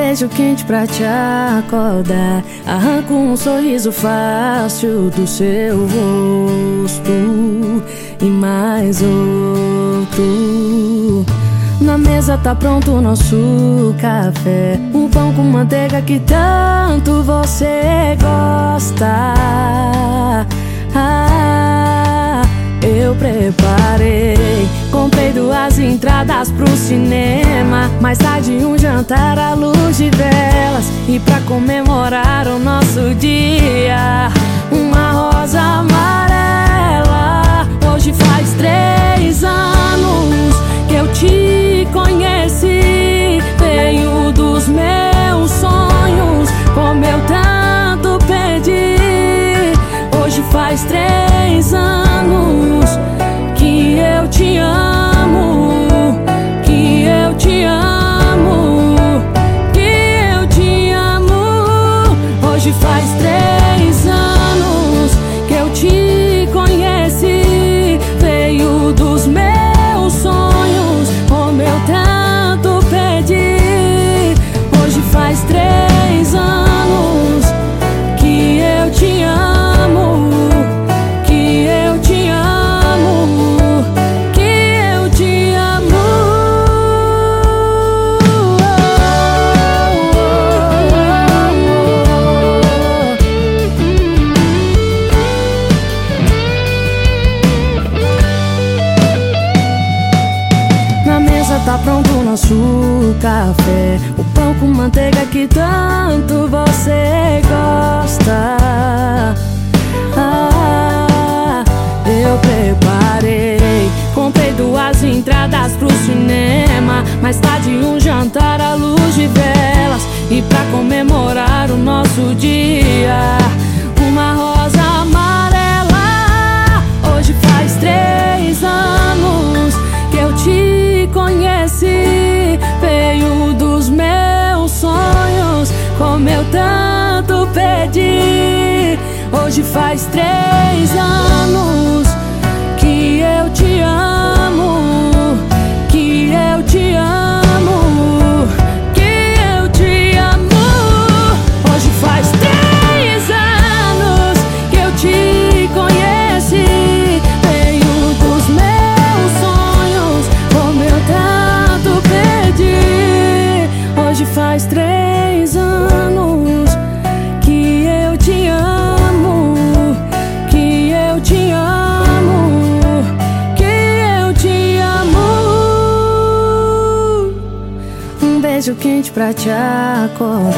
beijo quente pra te acordar. Arranco um sorriso fácil do seu rosto e mais outro. Na mesa tá pronto o nosso café. O pão com manteiga que tanto você gosta. Duas entradas pro cinema. Mais tarde, um jantar à luz de velas. E pra comemorar o nosso dia, uma rosa amarela. Hoje faz três anos que eu te conheci. Veio dos meus sonhos, como eu tanto pedi. Hoje faz três anos que eu te amo, mesa tá pronto o nosso café. O pão com manteiga que tanto você gosta. Ah, eu preparei. Comprei duas entradas pro cinema. Mais tarde, um jantar à luz de velas. E pra comemorar Hoje faz três anos beijo quente pra te acordar.